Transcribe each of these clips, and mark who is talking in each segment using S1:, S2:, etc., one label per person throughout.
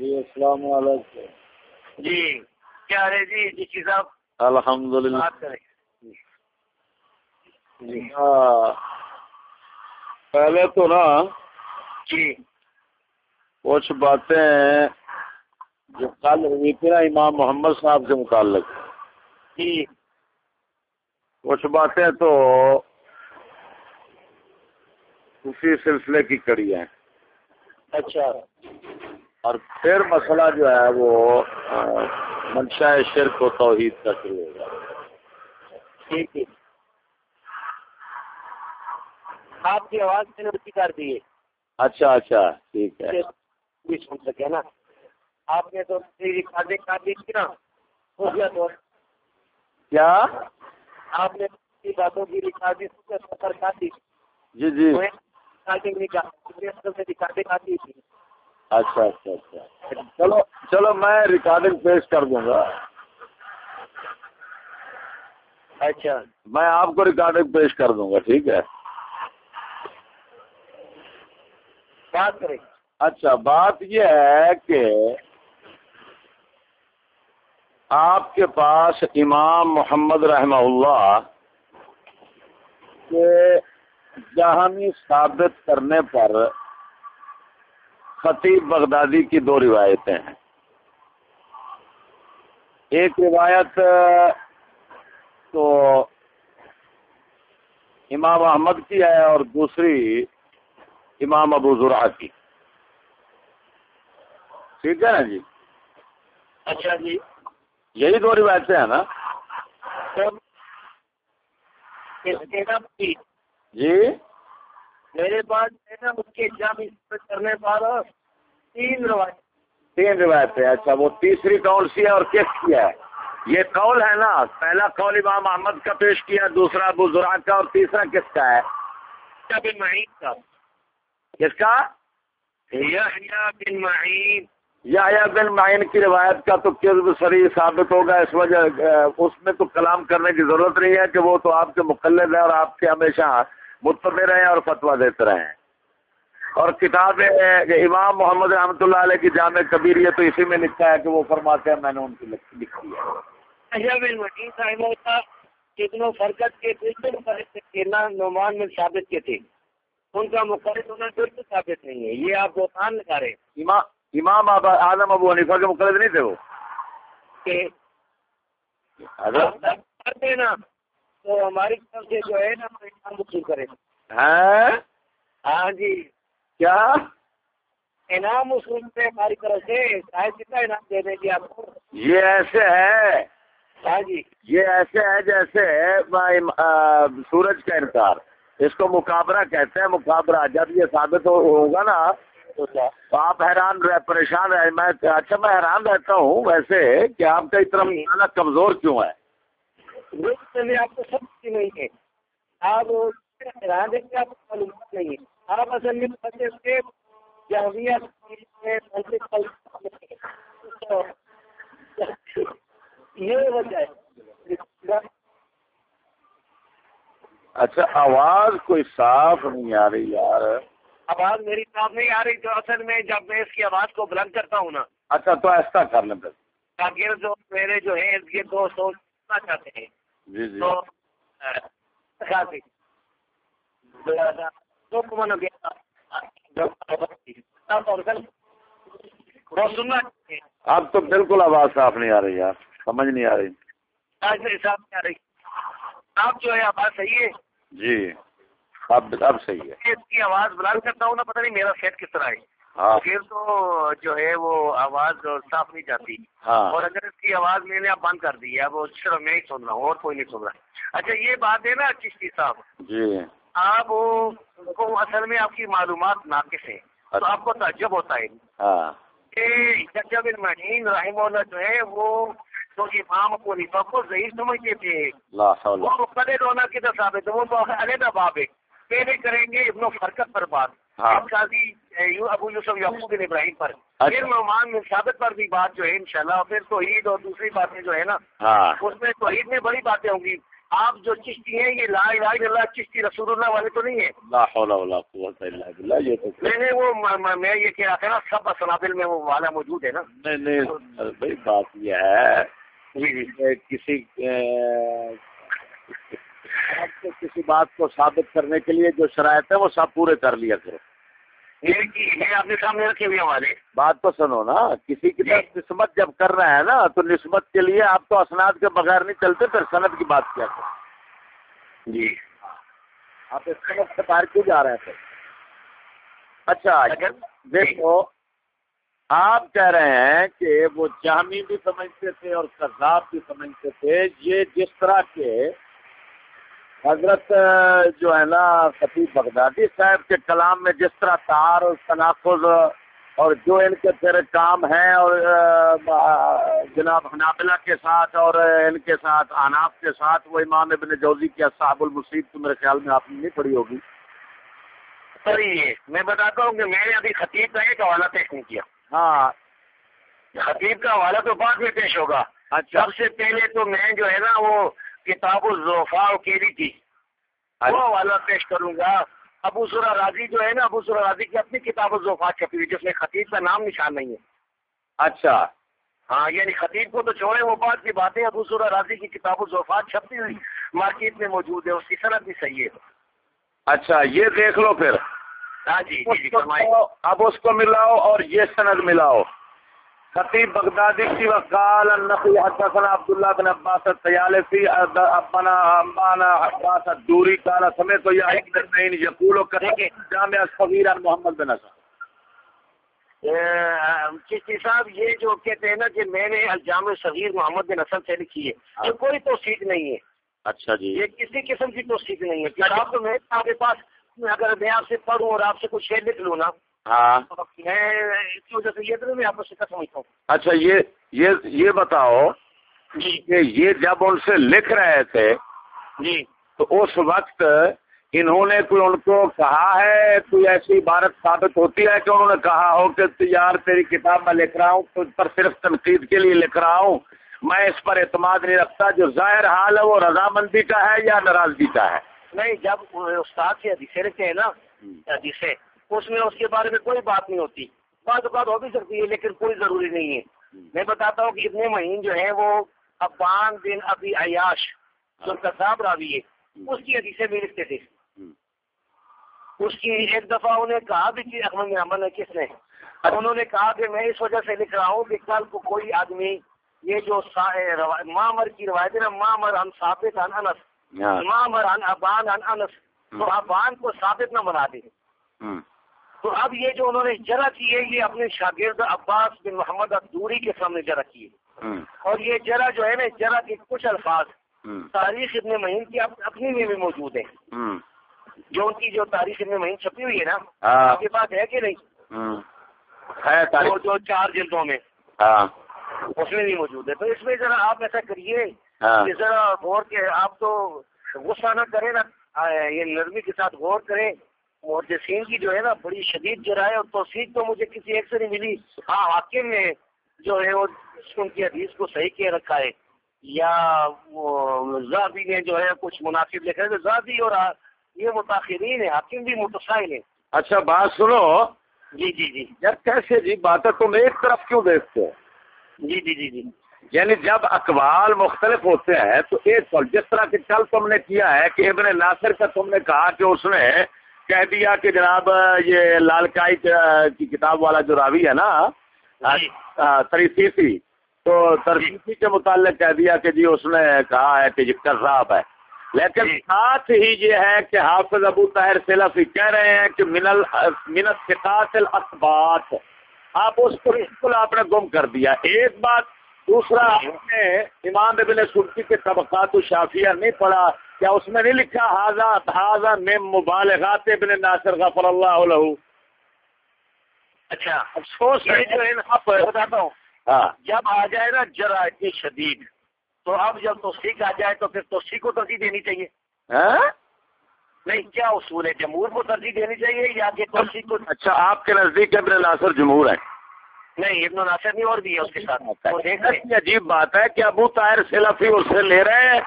S1: جی السلام علیکم۔
S2: جی کیا ہے جی؟ جی صاحب۔
S1: الحمد للہ
S2: جی
S1: ہاں۔ پہلے تو نا
S2: جی۔
S1: کچھ باتیں جو کل ہوئی تھی نا امام محمد صاحب سے متعلق۔
S2: جی۔
S1: کچھ باتیں تو اسی سلسلے کی کڑی ہیں۔
S2: اچھا۔
S1: اور پھر مسئلہ جو ہے وہ منشا شرک و توحید کا شروع ہوگا
S2: ٹھیک ہے آپ کی آواز میں نے اچھی کر دی ہے۔
S1: اچھا اچھا ٹھیک ہے۔
S2: سن سکے نا۔ آپ نے تو ریکارڈنگ کر دی تھی نا۔ ہو گیا تو۔
S1: کیا؟
S2: آپ نے باتوں کی ریکارڈنگ کر دی۔
S1: جی جی۔
S2: ریکارڈنگ نہیں کر ریکارڈنگ دی تھی۔
S1: اچھا اچھا اچھا۔ چلو چلو میں ریکارڈنگ پیش کر دوں گا۔
S2: اچھا۔
S1: میں آپ کو ریکارڈنگ پیش کر دوں گا ٹھیک ہے؟
S2: بات کریں۔
S1: اچھا بات یہ ہے کہ آپ کے پاس امام محمد رحمہ اللہ کے جہانی ثابت کرنے پر خطیب بغدادی کی دو روایتیں ہیں۔ ایک روایت تو امام احمد کی ہے اور دوسری امام ابو ذرا کی۔ ٹھیک ہے نا جی؟
S2: اچھا جی۔
S1: یہی دو روایتیں ہیں نا؟ جی؟
S2: میرے پاس ہے نا اس کے اس کرنے پر تین روایت۔
S1: تین روایتیں اچھا وہ تیسری کون سی ہے اور کس کی ہے؟ یہ قول ہے نا پہلا قول امام احمد کا پیش کیا دوسرا ابو ذرا کا اور تیسرا کس کا ہے؟
S2: بن معین کا۔
S1: کس کا؟
S2: بن معین۔
S1: یا بن معین کی روایت کا تو کذب سری ثابت ہوگا؟ اس وجہ اس میں تو کلام کرنے کی ضرورت نہیں ہے کہ وہ تو آپ کے مقلد ہیں اور آپ کے ہمیشہ متبع رہے ہیں اور فتویٰ دیتے رہے ہیں۔ اور کتاب امام محمد رحمۃ اللہ علیہ کی جامع کبیر یہ تو اسی میں لکھا ہے کہ وہ فرماتے ہیں میں نے ان کی لکھی ہے۔
S2: یحییٰ بن معین صاحب ہوتا کتنوں فرقت کے بالکل نعمان میں ثابت کے تھے۔ ان کا مقرر ہونا بالکل ثابت نہیں ہے۔ یہ آپ بہتان لگا رہے
S1: امام اعظم ابو حنیفہ کے مقلد نہیں تھے وہ؟
S2: تو ہماری طرف سے جو ہے نا انعام وصول کرے
S1: ہیں
S2: ہاں؟ جی۔
S1: کیا؟
S2: انعام وصول پہ ہماری طرف سے شاید کتنا انعام دے دیں گے آپ کو؟
S1: یہ ایسے ہے۔
S2: ہاں جی۔
S1: یہ ایسے ہے جیسے سورج کا انکار۔ اس کو مقابرہ کہتے ہیں مقابرہ۔ جب یہ ثابت ہو- ہوگا نا
S2: تو
S1: آپ حیران رہ پریشان رہے میں اچھا میں حیران رہتا ہوں ویسے کہ آپ کا اتنا مسئلہ کمزور کیوں ہے؟
S2: وہ آپ کو سب کی نہیں ہے۔ آپ ہے کہ آپ کو معلومات نہیں ہے۔ آپ اصل میں میں منطق تو یہ وجہ ہے۔
S1: اچھا آواز کوئی صاف نہیں آ رہی یار۔
S2: آواز میری صاف نہیں آ رہی تو اصل میں جب میں اس کی آواز کو بلند کرتا ہوں نا۔
S1: اچھا تو ایسا کر لیں پھر۔
S2: تاکہ جو میرے جو ہے اس کے دو سوچنا چاہتے ہیں
S1: جی جی۔ اب تو بالکل آواز صاف نہیں آ رہی یار سمجھ نہیں آ رہی۔
S2: حساب سے آ رہی۔ آپ جو ہے آواز صحیح ہے؟
S1: جی اب اب صحیح ہے۔
S2: اس کی آواز بلند کرتا ہوں نا پتہ نہیں میرا سیٹ کس طرح ہے۔ پھر تو جو ہے وہ آواز صاف نہیں جاتی۔
S1: ہاں۔
S2: اور اگر اس کی آواز میں نے اب بند کر دی ہے اب وہ صرف میں ہی سن رہا ہوں اور کوئی نہیں سن رہا۔ اچھا یہ بات ہے نا چشتی صاحب۔
S1: جی۔
S2: آپ کو اصل میں آپ کی معلومات ناقص ہیں تو آپ کو تعجب ہوتا ہے
S1: ہاں۔
S2: کہ جب بن معین رحمہ اللہ جو ہے وہ تو امام ابو حنیفہ کو ضعیف سمجھتے تھے۔ وہ مقدر ہونا تو ثابت ہے؟ وہ تو علیحدہ باب ہے۔ پہلے کریں گے ابن فرقت پر بات۔
S1: ہاں۔
S2: قاضی ابو یوسف یعقوب بن ابراہیم پر۔
S1: اچھا۔
S2: پھر نعمان ثابت پر بھی بات جو ہے انشاءاللہ پھر توحید اور دوسری باتیں جو ہے نا
S1: ہاں۔
S2: اس میں توحید میں بڑی باتیں ہوں گی۔ آپ جو چشتی ہیں یہ لا الہ الا اللہ چشتی رسول اللہ والے تو نہیں ہیں۔
S1: لا حول ولا قوت الا باللہ یہ تو
S2: نہیں نہیں وہ میں یہ کہہ رہا تھا نا سب اسنابل میں وہ والا موجود ہے نا۔
S1: نہیں نہیں بھائی بات یہ ہے
S2: جی جی۔
S1: کسی کو کسی بات کو ثابت کرنے کے لیے جو شرائط ہے وہ سب پورے کر لیا کرو۔
S2: یہ کہ یہ آپ نے سامنے رکھے ہوئے ہمارے
S1: بات تو سنو نا کسی کی
S2: جی۔
S1: طرف نسبت جب کر رہے ہیں نا تو نسبت کے لیے آپ تو اسناد کے بغیر نہیں چلتے پھر صنعت کی بات کیا کرو۔
S2: جی۔
S1: آپ اس صنعت سے باہر کیوں جا رہے ہیں؟ اچھا دیکھو آپ کہہ رہے ہیں کہ وہ جامی بھی سمجھتے تھے اور کذاب بھی سمجھتے تھے یہ جس طرح کے حضرت جو ہے نا خطیب بغدادی صاحب کے کلام میں جس طرح تار اور تناخذ اور جو ان کے پھر کام ہیں اور جناب حنابلہ کے ساتھ اور ان کے ساتھ اناف کے ساتھ وہ امام ابن جوزی کی اصحاب المصیب تو میرے خیال میں آپ نے نہیں پڑھی ہوگی۔
S2: سر یہ میں بتاتا ہوں کہ میں نے ابھی خطیب کا ایک حوالہ پیش نہیں کیا۔
S1: ہاں۔
S2: خطیب کا حوالہ تو بعد میں پیش ہوگا۔
S1: اچھا۔
S2: سب سے پہلے تو میں جو ہے نا وہ کتاب الزوفا کیری تھی۔ وہ حوالہ پیش کروں گا۔ ابو سرا راضی جو ہے نا ابو سرا راضی کی اپنی کتاب الزوفا چھپی ہوئی جس میں خطیب کا نام نشان نہیں ہے۔
S1: اچھا۔
S2: ہاں یعنی خطیب کو تو چھوڑے وہ بات کی باتیں ابو سرا راضی کی کتاب الزوفا چھپی ہوئی مارکیٹ میں موجود ہے اس کی صنعت بھی صحیح ہے۔
S1: اچھا یہ دیکھ لو پھر۔
S2: ہاں جی جی جی
S1: اب اس کو ملاؤ اور یہ سند ملاؤ۔ خطیب بغدادی کی وقال النقی حدثنا عبداللہ بن عباس الطیالسی ابنا امبانا عباس الدوری قال سمیت تو یہ ایک نہیں یقول
S2: دیکھیں۔
S1: جامع صغیر محمد بن حسن
S2: چشتی صاحب یہ جو کہتے ہیں نا کہ میں نے الجام صغیر محمد بن حسن سے لکھی ہے یہ کوئی توثیق نہیں ہے۔
S1: اچھا جی۔
S2: یہ کسی قسم کی توثیق نہیں ہے۔ کتاب تو میں آپ کے پاس اگر میں آپ سے پڑھوں اور آپ سے کچھ شعر لکھ لوں نا
S1: ہاں۔ اچھا یہ یہ یہ بتاؤ
S2: جی۔
S1: کہ یہ جب ان سے لکھ رہے تھے
S2: جی۔
S1: تو اس وقت انہوں نے کوئی ان کو کہا ہے کوئی ایسی عبارت ثابت ہوتی ہے کہ انہوں نے کہا ہو کہ یار تیری کتاب میں لکھ رہا ہوں تجھ پر صرف تنقید کے لیے لکھ رہا ہوں میں اس پر اعتماد نہیں رکھتا جو ظاہر حال ہے وہ رضامندی کا ہے یا ناراضگی کا ہے؟
S2: نہیں جب استاد سے حدیثیں لکھتے ہیں نا حدیثیں اس میں اس کے بارے میں کوئی بات نہیں ہوتی۔ بعض اوقات ہو بھی سکتی ہے لیکن کوئی ضروری نہیں ہے۔ میں بتاتا ہوں کہ ابن مہین جو ہے وہ ابان بن ابی عیاش جو کذاب راوی ہے اس کی حدیثیں بھی لکھتے تھے۔ اس کی ایک دفعہ انہیں کہا بھی کہ احمد محمد نے کس نے؟ انہوں نے کہا کہ میں اس وجہ سے لکھ رہا ہوں کہ کل کو کوئی آدمی یہ جو مامر کی روایت ہے نا مامر ان ثابت ان انس۔
S1: ہاں۔
S2: مامر ان ابان ان انس۔ تو ابان کو ثابت نہ بنا دے۔
S1: ہوں۔
S2: تو اب یہ جو انہوں نے جرا کی ہے یہ اپنے شاگرد عباس بن محمد الدوری کے سامنے جرا کی ہے۔
S1: ہوں۔
S2: اور یہ جرا جو ہے نا جرا کے کچھ الفاظ
S1: ہوں۔
S2: تاریخ ابن مہین کی اپ- اپنی میں بھی موجود ہے
S1: ہوں۔
S2: جو ان کی جو تاریخ ابن مہین چھپی ہوئی ہے نا
S1: ہاں۔
S2: آپ کے پاس ہے کہ نہیں؟ جو چار جلدوں میں۔
S1: ہاں۔
S2: اس میں بھی موجود ہے۔ تو اس میں ذرا آپ ایسا کریے
S1: ہاں۔
S2: کہ ذرا غور کے آپ تو غصہ نہ کریں نا یہ نرمی کے ساتھ غور کریں۔ محدثین کی جو ہے نا بڑی شدید جرائے اور توثیق تو مجھے کسی ایک سے نہیں ملی۔ ہاں حاکم نے جو ہے وہ ان کی حدیث کو صحیح کیے رکھا ہے۔ یا وہ زابی نے جو ہے کچھ مناسب لکھا ہے تو زابی اور یہ متاثرین ہے حاکم بھی متصائل ہے
S1: اچھا بات سنو۔
S2: جی جی جی۔
S1: یار کیسے جی؟ بات ہے تم ایک طرف کیوں دیکھتے ہو؟
S2: جی جی جی جی۔
S1: یعنی جب اقوال مختلف ہوتے ہیں تو ایک جس طرح کہ کل تم نے کیا ہے کہ ابن ناصر کا تم نے کہا کہ اس نے کہہ دیا کہ جناب یہ لال کائی کی کتاب والا جو راوی ہے نا
S2: جی۔
S1: تریسی تو ترسیسی کے متعلق کہہ دیا کہ جی اس نے کہا ہے کہ یہ کذاب ہے۔ لیکن
S2: جی۔
S1: ساتھ ہی یہ ہے کہ حافظ ابو طاہر سیلفی کہہ رہے ہیں کہ من ال من الثقات الاسبات آپ اس کو بالکل آپ نے گم کر دیا۔ ایک بات دوسرا آپ نے امام ابن سلطی کے طبقات الشافیہ نہیں پڑھا۔ کیا اس میں نہیں لکھا حاضا حاضا میں مبالغات ابن ناصر غفر اللہ
S2: اچھا۔
S1: افسوس
S2: جو ہے نا آپ بتاتا ہوں۔
S1: ہاں۔
S2: جب آ جائے نا جرا اتنی شدید تو اب جب توثیق آ جائے تو پھر توثیق کو ترجیح دینی چاہیے۔
S1: ہاں؟
S2: نہیں کیا اصول ہے؟ جمہور کو ترجیح دینی چاہیے یا کہ توثیق کو
S1: اچھا آپ کے نزدیک ابن ناصر جمہور ہیں۔
S2: نہیں ابن ناصر نہیں اور بھی ہے اس کے ساتھ۔
S1: ایسی عجیب بات ہے کہ ابو طاہر سیلفی اس سے لے رہے ہیں۔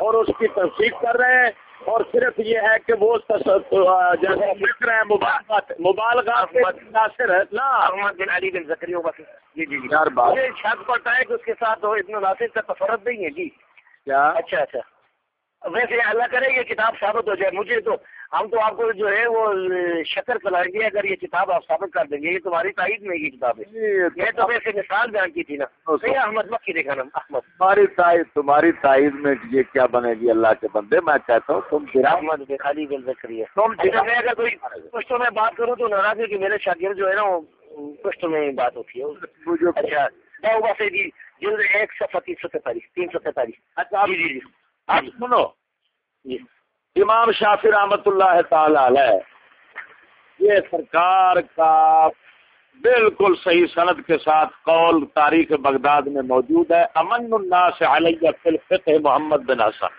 S1: اور اس کی تصدیق کر رہے ہیں اور صرف یہ ہے کہ وہ جیسے لکھ رہے ہیں مبالغات مبالغات ناصر ہے نا
S2: احمد بن علی بن زکری ہوگا جی جی جی۔ شک پڑتا ہے کہ اس کے ساتھ وہ ابن ناصر کا تفرد نہیں ہے۔ جی۔
S1: کیا؟
S2: اچھا اچھا۔ ویسے اللہ کرے یہ کتاب ثابت ہو جائے مجھے تو ہم تو آپ کو جو ہے وہ شکر کھلائیں گے اگر یہ کتاب آپ ثابت کر دیں گے یہ تمہاری تائید میں یہ کتاب ہے۔ یہ تو ویسے مثال بیان کی تھی نا۔ نہیں احمد مکی دیکھا نا احمد۔
S1: تمہاری تائید تمہاری تائید میں یہ کیا بنے گی اللہ کے بندے؟ میں کہتا ہوں تم گرا
S2: احمد بن علی بن زکری ہے۔
S1: تم
S2: اچھا میں اگر کوئی پشتوں میں بات کروں تو ناراض ہے کہ میرے شاگرد جو ہے نا وہ پشتوں میں بات ہوتی ہے۔ اچھا سے جی جلد ایک سو تین سو تینتالیس تین سو تینتالیس۔
S1: اچھا
S2: جی جی جی۔
S1: آپ سنو۔
S2: جی۔
S1: امام شافی رحمت اللہ تعالی علیہ، یہ سرکار کا بالکل صحیح سند کے ساتھ قول تاریخ بغداد میں موجود ہے، امن الناس علیہ فی محمد بن حسن۔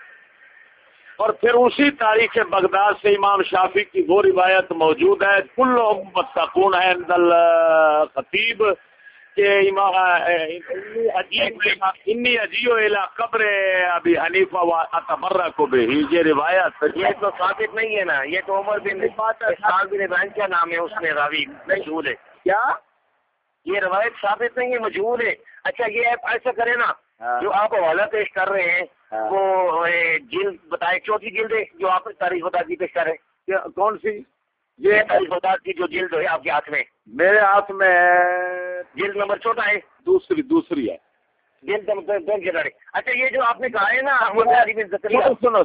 S1: اور پھر اسی تاریخ بغداد سے امام شافی کی وہ روایت موجود ہے، کل متقون ہے عند انی عجیب الى قبر ابی حنیفہ و اتبرک به یہ روایت
S2: یہ تو ثابت نہیں ہے نا یہ تو عمر بن اسحاق بن ابراہیم کیا نام ہے اس میں راوی مجہول ہے۔
S1: کیا؟
S2: یہ روایت ثابت نہیں ہے مجہول ہے۔ اچھا یہ ایسا کریں نا
S1: ہاں۔
S2: جو آپ حوالہ پیش کر رہے ہیں
S1: ہاں۔
S2: وہ جلد بتائے چوتھی جلد ہے جو آپ تاریخ بتا کی پیش کر رہے ہیں۔
S1: کون سی؟
S2: یہ بتا کی جو جلد ہے آپ کے ہاتھ میں۔
S1: میرے ہاتھ میں
S2: جلد نمبر چھوٹا ہے۔
S1: دوسری دوسری ہے۔
S2: جلد نمبر اچھا یہ جو آپ نے کہا ہے نا زکریا۔
S1: سنو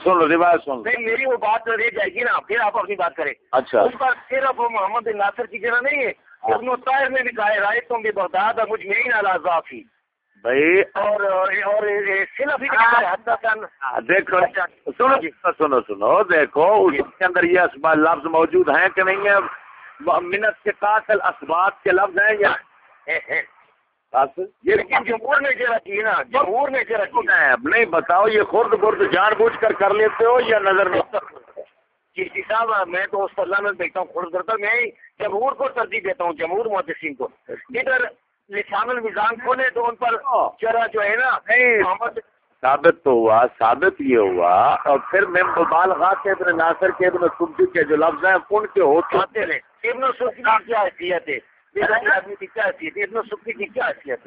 S2: میری وہ بات رہ جائے گی نا پھر آپ اپنی بات کریں۔
S1: اچھا۔
S2: اس کا صرف محمد ناصر کی جگہ نہیں ہے۔ ابن طاہر نے بھی کہا ہے رائے تم بھی بغداد اور مجھ میں ہی نالا ضعفی
S1: بھائی
S2: اور حتی کن
S1: دیکھو سنو سنو سنو دیکھو اس کے اندر یہ لفظ موجود ہیں کہ نہیں ہے منت کے قاتل اسباب کے لفظ ہیں یا
S2: لیکن جمہور نے رکھی ہے نا جمہور نے رکھی ہے
S1: نہیں بتاؤ یہ خورد برد جان بوجھ کر کر لیتے ہو یا نظر نہیں؟
S2: کسی صاحب میں تو اس پر لعنت دیکھتا ہوں خود کرتا میں جمہور کو ترجیح دیتا ہوں جمہور محدثین کو۔ ادھر لسان المیزان کھولے تو ان پر چرا جو ہے نا محمد۔
S1: ثابت تو ہوا ثابت یہ ہوا اور پھر میں مبالغات کے ابن ناصر کے ابن سبزی کے جو لفظ ہیں ان کے ہوتے
S2: آتے رہے۔ ابن سفی کی کیا حیثیت ہے؟ ابن سفی کی کیا حیثیت ہے؟